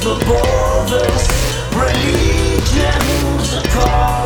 The borders, religions apart.